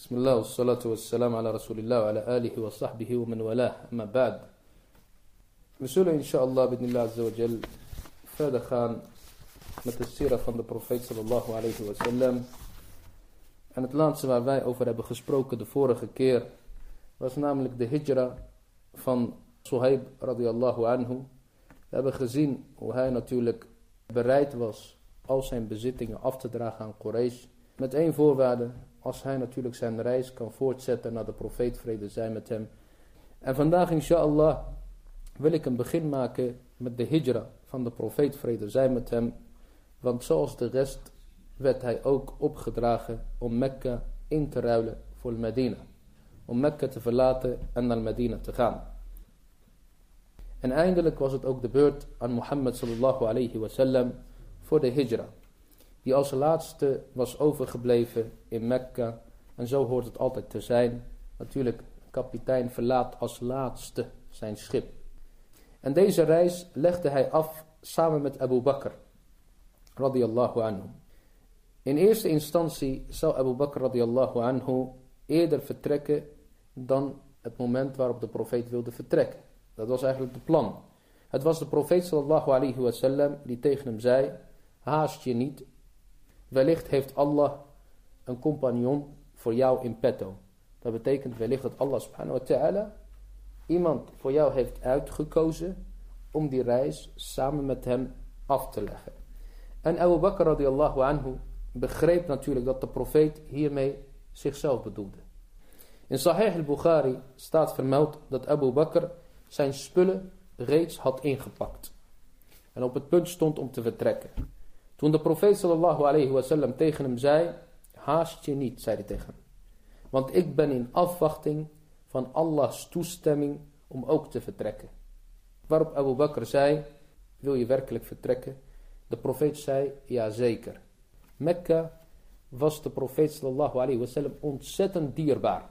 بسم الله والصلاة والسلام على رسول الله وعلى آله وصحبه ومن والاه أما بعد We zullen inshallah bidnillah azawajal verder gaan met de sira van de profeet sallallahu alayhi wa sallam. En het laatste waar wij over hebben gesproken de vorige keer was namelijk de hijra van Suhaib radiallahu anhu. We hebben gezien hoe hij natuurlijk bereid was al zijn bezittingen af te dragen aan Quraysh. Met één voorwaarde, als hij natuurlijk zijn reis kan voortzetten naar de profeet vrede zij met hem. En vandaag inshallah wil ik een begin maken met de hijra van de profeet vrede zij met hem. Want zoals de rest werd hij ook opgedragen om Mekka in te ruilen voor Medina. Om Mekka te verlaten en naar Medina te gaan. En eindelijk was het ook de beurt aan Mohammed sallallahu alayhi wasallam voor de hijra. Die als laatste was overgebleven in Mekka. En zo hoort het altijd te zijn. Natuurlijk, kapitein verlaat als laatste zijn schip. En deze reis legde hij af samen met Abu Bakr. Radiallahu anhu. In eerste instantie zou Abu Bakr radiallahu anhu eerder vertrekken dan het moment waarop de profeet wilde vertrekken. Dat was eigenlijk het plan. Het was de profeet sallallahu alayhi wasallam die tegen hem zei, haast je niet. Wellicht heeft Allah een compagnon voor jou in petto. Dat betekent wellicht dat Allah subhanahu wa ta'ala iemand voor jou heeft uitgekozen om die reis samen met hem af te leggen. En Abu Bakr radiallahu anhu begreep natuurlijk dat de profeet hiermee zichzelf bedoelde. In Sahih al-Bukhari staat vermeld dat Abu Bakr zijn spullen reeds had ingepakt. En op het punt stond om te vertrekken. Toen de profeet sallallahu alayhi wasallam tegen hem zei, haast je niet, zei hij tegen hem. Want ik ben in afwachting van Allahs toestemming om ook te vertrekken. Waarop Abu Bakr zei, wil je werkelijk vertrekken? De profeet zei, ja zeker. Mekka was de profeet sallallahu alayhi wasallam ontzettend dierbaar.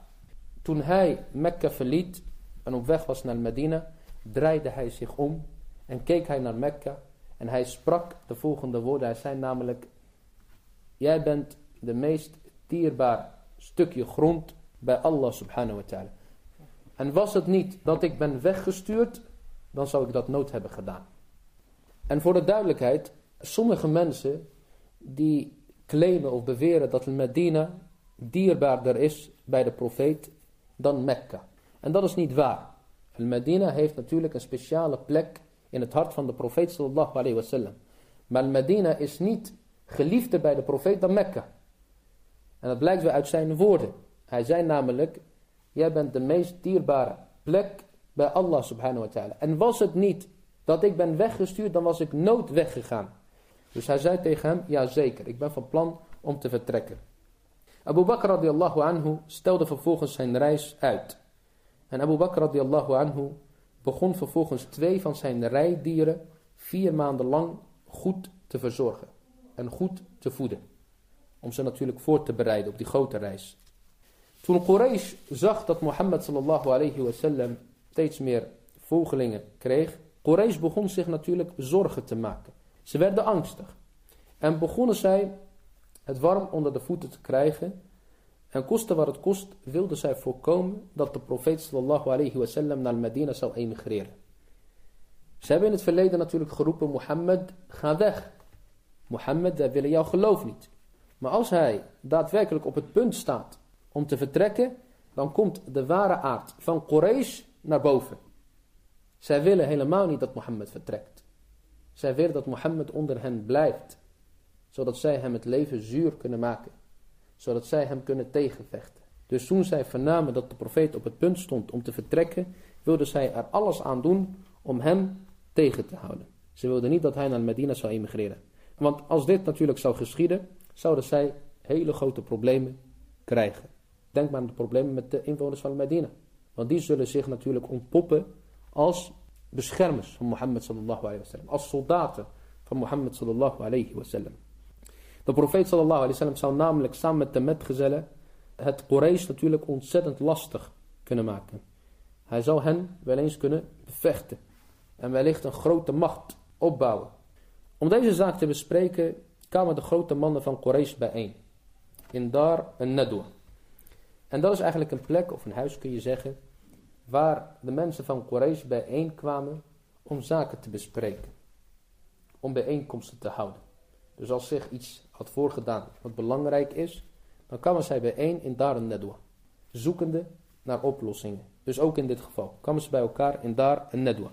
Toen hij Mekka verliet en op weg was naar Medina, draaide hij zich om en keek hij naar Mekka en hij sprak de volgende woorden. Hij zei namelijk, jij bent de meest dierbaar stukje grond bij Allah subhanahu wa ta'ala. En was het niet dat ik ben weggestuurd, dan zou ik dat nooit hebben gedaan. En voor de duidelijkheid, sommige mensen die claimen of beweren dat Medina dierbaarder is bij de profeet dan Mekka. En dat is niet waar. Medina heeft natuurlijk een speciale plek in het hart van de profeet sallallahu alayhi wasallam. Maar Medina is niet geliefder bij de profeet dan Mekka. En dat blijkt weer uit zijn woorden. Hij zei namelijk, jij bent de meest dierbare plek bij Allah subhanahu wa ta'ala. En was het niet dat ik ben weggestuurd, dan was ik nooit weggegaan. Dus hij zei tegen hem, ja zeker, ik ben van plan om te vertrekken. Abu Bakr radiallahu anhu stelde vervolgens zijn reis uit. En Abu Bakr radiallahu anhu begon vervolgens twee van zijn rijdieren vier maanden lang goed te verzorgen. En goed te voeden. Om ze natuurlijk voor te bereiden op die grote reis. Toen Quraysh zag dat Mohammed sallallahu alayhi steeds meer volgelingen kreeg. Quraysh begon zich natuurlijk zorgen te maken. Ze werden angstig. En begonnen zij het warm onder de voeten te krijgen. En koste wat het kost, wilden zij voorkomen dat de profeet sallallahu alayhi wasallam naar Medina zou emigreren. Ze hebben in het verleden natuurlijk geroepen, Mohammed, ga weg. Mohammed, wij willen jouw geloof niet. Maar als hij daadwerkelijk op het punt staat om te vertrekken, dan komt de ware aard van Quraysh naar boven. Zij willen helemaal niet dat Mohammed vertrekt. Zij willen dat Mohammed onder hen blijft, zodat zij hem het leven zuur kunnen maken zodat zij hem kunnen tegenvechten. Dus toen zij vernamen dat de profeet op het punt stond om te vertrekken, wilden zij er alles aan doen om hem tegen te houden. Ze wilden niet dat hij naar Medina zou emigreren. Want als dit natuurlijk zou geschieden, zouden zij hele grote problemen krijgen. Denk maar aan de problemen met de inwoners van Medina. Want die zullen zich natuurlijk ontpoppen als beschermers van Mohammed sallallahu alayhi wasallam. Als soldaten van Mohammed sallallahu alayhi wasallam. De profeet sallallahu alayhi wasallam zou namelijk samen met de metgezellen het Quraysh natuurlijk ontzettend lastig kunnen maken. Hij zou hen wel eens kunnen bevechten en wellicht een grote macht opbouwen. Om deze zaak te bespreken kwamen de grote mannen van Quraysh bijeen. In Dar en Nadwa. En dat is eigenlijk een plek, of een huis kun je zeggen, waar de mensen van Quraysh bijeenkwamen om zaken te bespreken. Om bijeenkomsten te houden. Dus als zich iets had voorgedaan wat belangrijk is, dan kwamen zij bijeen in Dar Nedwa. Zoekende naar oplossingen. Dus ook in dit geval kwamen ze bij elkaar in Dar Nedwa.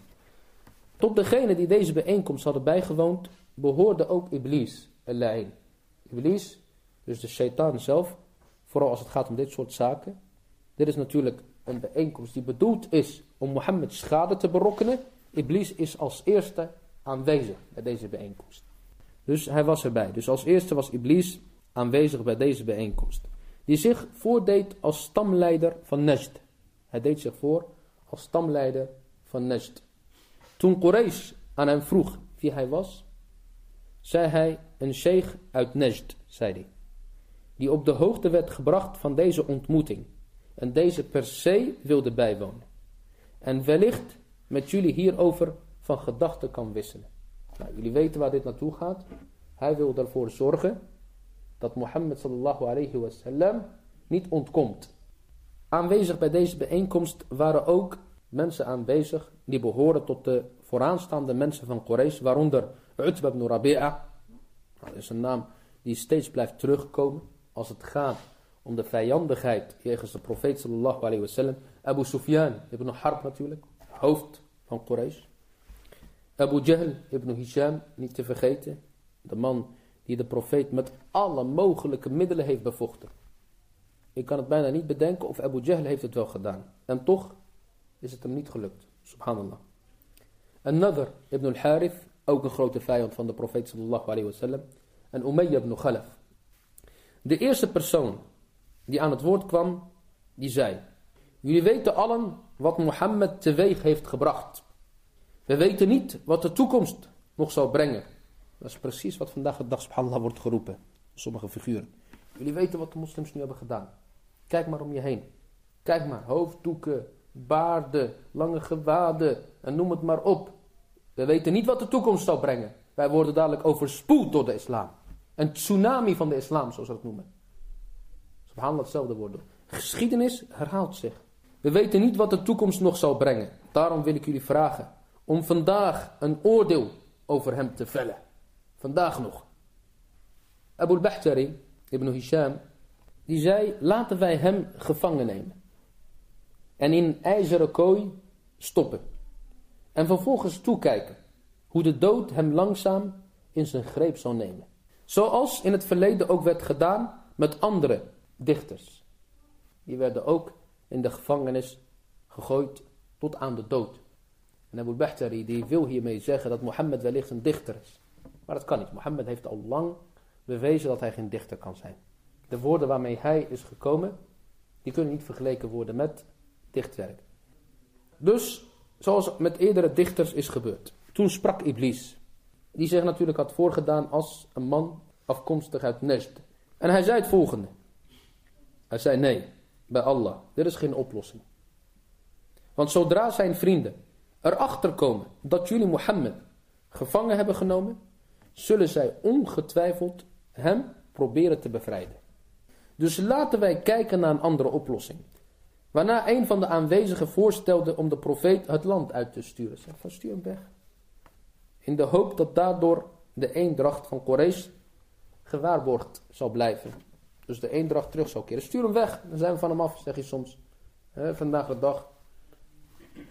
Tot degene die deze bijeenkomst hadden bijgewoond, behoorde ook Iblis, al-La'in. Iblis, dus de shaitaan zelf, vooral als het gaat om dit soort zaken. Dit is natuurlijk een bijeenkomst die bedoeld is om Mohammed schade te berokkenen. Iblis is als eerste aanwezig bij deze bijeenkomst. Dus hij was erbij. Dus als eerste was Iblis aanwezig bij deze bijeenkomst. Die zich voordeed als stamleider van Najd. Hij deed zich voor als stamleider van Najd. Toen Quraysh aan hem vroeg wie hij was, zei hij een sheikh uit Najd, zei hij. Die op de hoogte werd gebracht van deze ontmoeting. En deze per se wilde bijwonen. En wellicht met jullie hierover van gedachten kan wisselen. Nou, jullie weten waar dit naartoe gaat. Hij wil ervoor zorgen dat Mohammed sallallahu alayhi niet ontkomt. Aanwezig bij deze bijeenkomst waren ook mensen aanwezig die behoren tot de vooraanstaande mensen van Quraysh, waaronder Utbah ibn Rabi'a. Nou, dat is een naam die steeds blijft terugkomen als het gaat om de vijandigheid jegens de profeet sallallahu alayhi. Abu Sufyan ibn Harb natuurlijk, hoofd van Quraysh. Abu Jahl ibn Hisham, niet te vergeten, de man die de profeet met alle mogelijke middelen heeft bevochten. Ik kan het bijna niet bedenken of Abu Jahl heeft het wel gedaan. En toch is het hem niet gelukt. Subhanallah. En Nadr ibn al-Harith, ook een grote vijand van de profeet sallallahu alayhi wasallam. En Umayyah ibn Khalaf. De eerste persoon die aan het woord kwam, die zei. Jullie weten allen wat Mohammed teweeg heeft gebracht. We weten niet wat de toekomst nog zal brengen. Dat is precies wat vandaag de dag subhanallah wordt geroepen. Sommige figuren. Jullie weten wat de moslims nu hebben gedaan. Kijk maar om je heen. Kijk maar, hoofddoeken, baarden, lange gewaden en noem het maar op. We weten niet wat de toekomst zal brengen. Wij worden dadelijk overspoeld door de islam. Een tsunami van de islam, zoals ze dat noemen. Subhanallah hetzelfde woord. Geschiedenis herhaalt zich. We weten niet wat de toekomst nog zal brengen. Daarom wil ik jullie vragen om vandaag een oordeel over hem te vellen. Vandaag nog. Abu al-Bahtari, ibn Hisham, die zei, laten wij hem gevangen nemen. En in een ijzeren kooi stoppen. En vervolgens toekijken hoe de dood hem langzaam in zijn greep zal nemen. Zoals in het verleden ook werd gedaan met andere dichters. Die werden ook in de gevangenis gegooid tot aan de dood. En Abu Bahtari die wil hiermee zeggen dat Mohammed wellicht een dichter is. Maar dat kan niet. Mohammed heeft al lang bewezen dat hij geen dichter kan zijn. De woorden waarmee hij is gekomen, die kunnen niet vergeleken worden met dichtwerk. Dus, zoals met eerdere dichters is gebeurd. Toen sprak Iblis. Die zich natuurlijk had voorgedaan als een man afkomstig uit Najd. En hij zei het volgende. Hij zei nee, bij Allah. Dit is geen oplossing. Want zodra zijn vrienden erachter komen dat jullie Mohammed gevangen hebben genomen, zullen zij ongetwijfeld hem proberen te bevrijden. Dus laten wij kijken naar een andere oplossing. Waarna een van de aanwezigen voorstelde om de profeet het land uit te sturen. Zeg van stuur hem weg. In de hoop dat daardoor de eendracht van Quraysh gewaarborgd zal blijven. Dus de eendracht terug zal keren. Stuur hem weg, dan zijn we van hem af, zeg je soms. vandaag de dag.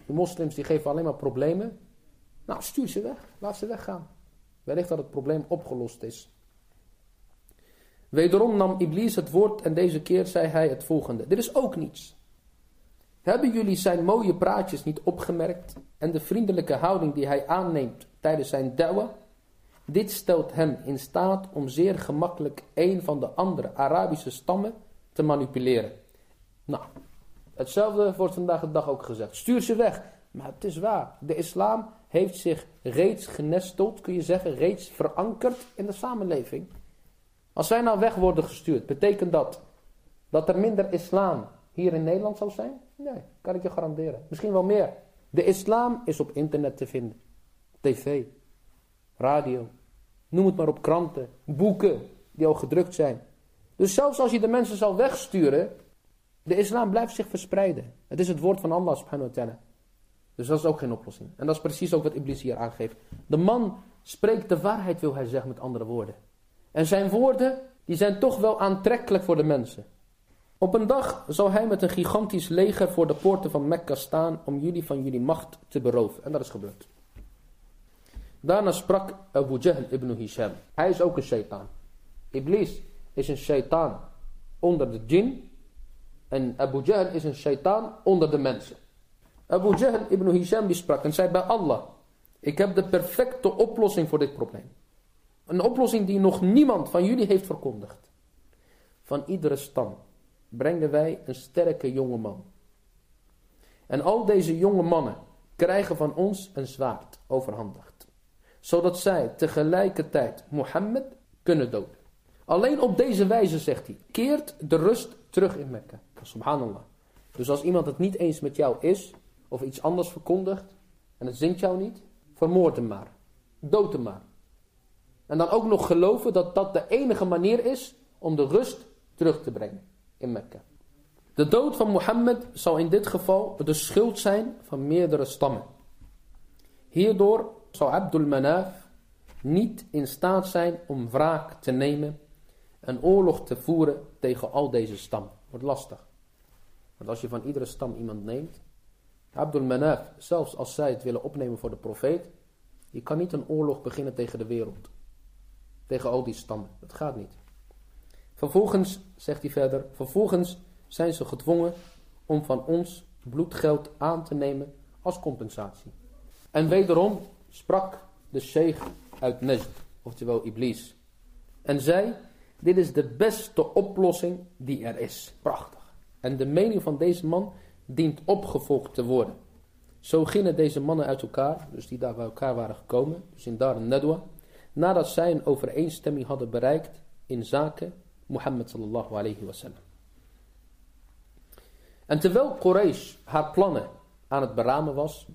De moslims die geven alleen maar problemen. Nou, stuur ze weg. Laat ze weggaan. Wellicht dat het probleem opgelost is. Wederom nam Iblis het woord en deze keer zei hij het volgende. Dit is ook niets. Hebben jullie zijn mooie praatjes niet opgemerkt en de vriendelijke houding die hij aanneemt tijdens zijn da'wah? Dit stelt hem in staat om zeer gemakkelijk een van de andere Arabische stammen te manipuleren. Nou, hetzelfde wordt vandaag de dag ook gezegd. Stuur ze weg. Maar het is waar. De islam heeft zich reeds genesteld, kun je zeggen, reeds verankerd in de samenleving. Als wij nou weg worden gestuurd, betekent dat dat er minder islam hier in Nederland zal zijn? Nee, kan ik je garanderen. Misschien wel meer. De islam is op internet te vinden. TV, radio, noem het maar op kranten, boeken die al gedrukt zijn. Dus zelfs als je de mensen zal wegsturen, De islam blijft zich verspreiden. Het is het woord van Allah subhanahu wa ta'ala. Dus dat is ook geen oplossing. En dat is precies ook wat Iblis hier aangeeft. De man spreekt de waarheid, wil hij zeggen met andere woorden. En zijn woorden, die zijn toch wel aantrekkelijk voor de mensen. Op een dag zal hij met een gigantisch leger voor de poorten van Mekka staan om jullie van jullie macht te beroven. En dat is gebeurd. Daarna sprak Abu Jahl ibn Hisham. Hij is ook een shaitaan. Iblis is een shaitaan onder de jinn. En Abu Jahl is een shaitaan onder de mensen. Abu Jahl ibn Hisham sprak en zei bij Allah. Ik heb de perfecte oplossing voor dit probleem. Een oplossing die nog niemand van jullie heeft verkondigd. Van iedere stam brengen wij een sterke jonge man. En al deze jonge mannen krijgen van ons een zwaard overhandigd. Zodat zij tegelijkertijd Mohammed kunnen doden. Alleen op deze wijze, zegt hij, keert de rust terug in Mekka. Subhanallah. Dus als iemand het niet eens met jou is, of iets anders verkondigt, en het zint jou niet, vermoord hem maar. Dood hem maar. En dan ook nog geloven dat dat de enige manier is om de rust terug te brengen in Mekka. De dood van Mohammed zal in dit geval de schuld zijn van meerdere stammen. Hierdoor zal Abdul Manaf niet in staat zijn om wraak te nemen en oorlog te voeren tegen al deze stammen. Wordt lastig. Want als je van iedere stam iemand neemt, Abdul Manaf, zelfs als zij het willen opnemen voor de profeet, je kan niet een oorlog beginnen tegen de wereld. Tegen al die stammen. Dat gaat niet. Vervolgens, zegt hij verder, vervolgens zijn ze gedwongen om van ons bloedgeld aan te nemen als compensatie. En wederom sprak de sheikh uit Najd, oftewel Iblis. En zei, dit is de beste oplossing die er is. Prachtig. En de mening van deze man dient opgevolgd te worden. Zo gingen deze mannen uit elkaar, dus die daar bij elkaar waren gekomen, dus in Dar Nadwa, nadat zij een overeenstemming hadden bereikt in zaken Mohammed sallallahu alayhi wasallam. En terwijl Quraysh haar plannen aan het beramen was,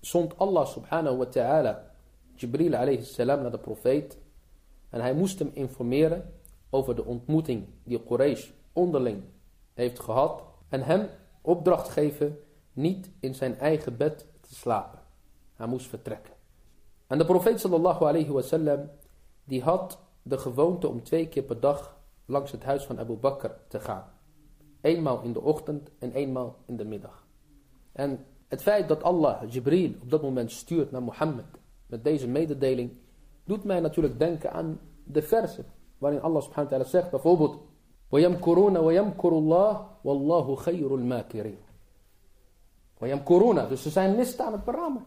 zond Allah subhanahu wa ta'ala Jibril alayhi salam naar de profeet en hij moest hem informeren over de ontmoeting die Quraysh onderling heeft gehad en hem opdracht geven niet in zijn eigen bed te slapen. Hij moest vertrekken. En de profeet sallallahu alayhi wasallam die had de gewoonte om twee keer per dag langs het huis van Abu Bakr te gaan. Eenmaal in de ochtend en eenmaal in de middag. En het feit dat Allah Jibril op dat moment stuurt naar Mohammed met deze mededeling doet mij natuurlijk denken aan de versen waarin Allah subhanahu wa ta'ala zegt bijvoorbeeld وَيَمْكُرُونَ وَيَمْكُرُ اللَّهُ وَاللَّهُ خَيْرُ الْمَاكِرِينَ وَيَمْكُرُونَ Dus ze zijn list aan het beramen.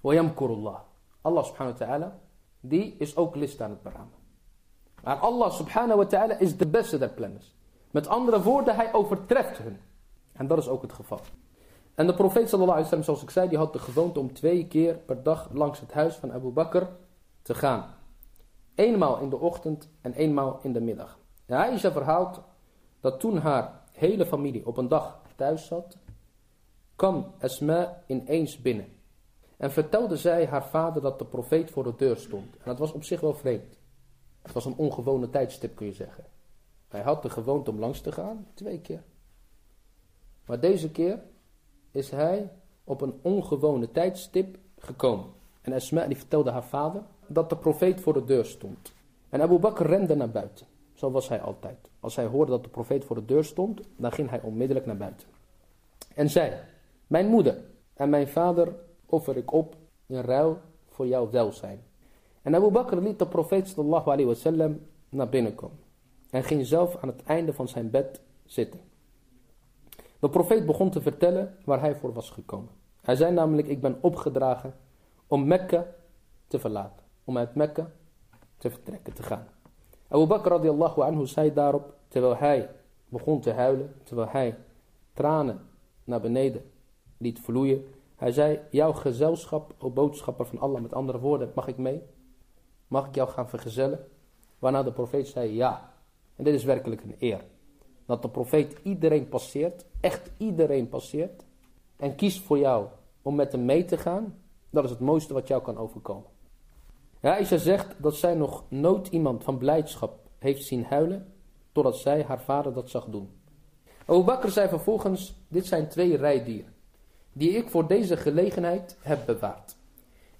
وَيَمْكُرُ اللَّهُ Allah subhanahu wa ta'ala, die is ook list aan het beramen. Maar Allah subhanahu wa ta'ala is de beste der planners. Met andere woorden, hij overtreft hun. En dat is ook het geval. En de profeet sallallahu alaihi wasallam, zoals ik zei, die had de gewoonte om twee keer per dag langs het huis van Abu Bakr te gaan. Eenmaal in de ochtend en eenmaal in de middag. Aisha verhaalt dat toen haar hele familie op een dag thuis zat, kwam Esma ineens binnen. En vertelde zij haar vader dat de profeet voor de deur stond. En dat was op zich wel vreemd. Het was een ongewone tijdstip kun je zeggen. Hij had de gewoonte om langs te gaan, twee keer. Maar deze keer is hij op een ongewone tijdstip gekomen. En Esma die vertelde haar vader dat de profeet voor de deur stond. En Abu Bakr rende naar buiten. Zo was hij altijd. Als hij hoorde dat de profeet voor de deur stond, dan ging hij onmiddellijk naar buiten. En zei, mijn moeder en mijn vader offer ik op in ruil voor jouw welzijn. En Abu Bakr liet de profeet sallallahu alayhi wasallam naar binnen komen. En ging zelf aan het einde van zijn bed zitten. De profeet begon te vertellen waar hij voor was gekomen. Hij zei namelijk, ik ben opgedragen om Mekka te verlaten. Om uit Mekka te vertrekken, te gaan. Abu Bakr radiallahu anhu zei daarop, terwijl hij begon te huilen, terwijl hij tranen naar beneden liet vloeien. Hij zei, jouw gezelschap, o boodschapper van Allah, met andere woorden, mag ik mee? Mag ik jou gaan vergezellen? Waarna de profeet zei, ja. En dit is werkelijk een eer. Dat de profeet iedereen passeert, echt iedereen passeert, en kiest voor jou om met hem mee te gaan, dat is het mooiste wat jou kan overkomen. Aisha zegt dat zij nog nooit iemand van blijdschap heeft zien huilen, totdat zij haar vader dat zag doen. Abu Bakr zei vervolgens, dit zijn twee rijdieren, die ik voor deze gelegenheid heb bewaard.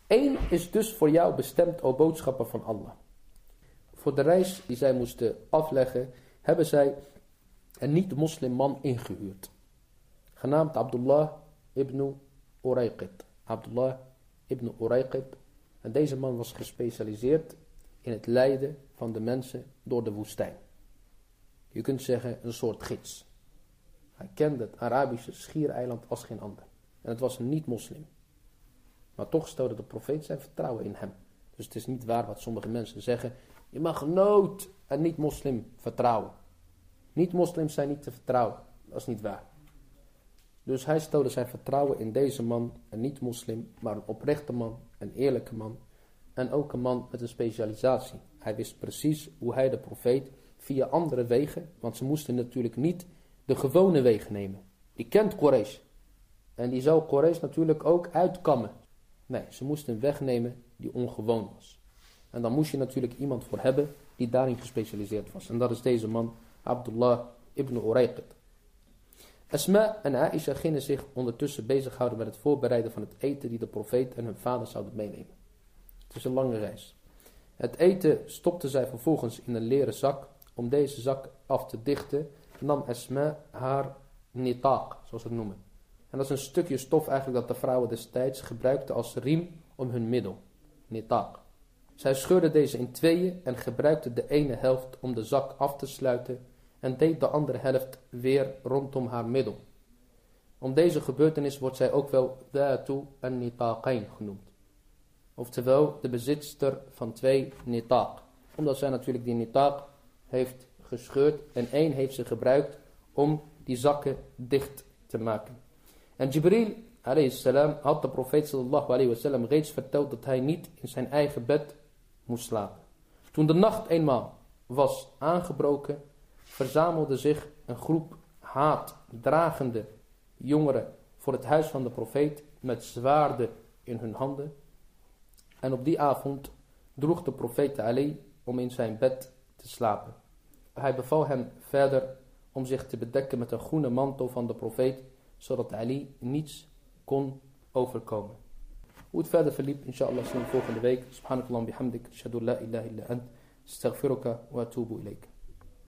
Eén is dus voor jou bestemd, o boodschapper van Allah. Voor de reis die zij moesten afleggen, hebben zij een niet-moslim man ingehuurd. Genaamd Abdullah ibn Urayqid. Abdullah ibn Urayqid. En deze man was gespecialiseerd in het leiden van de mensen door de woestijn. Je kunt zeggen een soort gids. Hij kende het Arabische schiereiland als geen ander. En het was een niet-moslim. Maar toch stelde de profeet zijn vertrouwen in hem. Dus het is niet waar wat sommige mensen zeggen. Je mag nooit een niet-moslim vertrouwen. Niet-moslims zijn niet te vertrouwen. Dat is niet waar. Dus hij stelde zijn vertrouwen in deze man, een niet-moslim, maar een oprechte man, een eerlijke man. En ook een man met een specialisatie. Hij wist precies hoe hij de profeet via andere wegen, want ze moesten natuurlijk niet de gewone wegen nemen. Die kent Quraysh. En die zou Quraysh natuurlijk ook uitkammen. Nee, ze moesten een weg nemen die ongewoon was. En dan moest je natuurlijk iemand voor hebben die daarin gespecialiseerd was. En dat is deze man, Abdullah ibn Urayqid. Asma en Aisha gingen zich ondertussen bezighouden met het voorbereiden van het eten die de profeet en hun vader zouden meenemen. Het is een lange reis. Het eten stopte zij vervolgens in een leren zak. Om deze zak af te dichten nam Asma haar nitaq, zoals we het noemen. En dat is een stukje stof eigenlijk dat de vrouwen destijds gebruikten als riem om hun middel. Nitaq. Zij scheurde deze in tweeën en gebruikte de ene helft om de zak af te sluiten en deed de andere helft weer rondom haar middel. Om deze gebeurtenis wordt zij ook wel Datu en Nitaqain genoemd. Oftewel de bezitster van twee Nitaq. Omdat zij natuurlijk die Nitaq heeft gescheurd en één heeft ze gebruikt om die zakken dicht te maken. En Jibril salam had de profeet sallallahu alayhi wasallam reeds verteld dat hij niet in zijn eigen bed moest slapen. Toen de nacht eenmaal was aangebroken, verzamelde zich een groep haatdragende jongeren voor het huis van de profeet met zwaarden in hun handen. En op die avond droeg de profeet Ali om in zijn bed te slapen. Hij beval hem verder om zich te bedekken met een groene mantel van de profeet, zodat Ali niets kon overkomen. Hoe het verder verliep, inshallah, zien we volgende week. Subhanakallah bihamdik, shadu la ilaha illa ant, astaghfiruka wa atubu ilayk.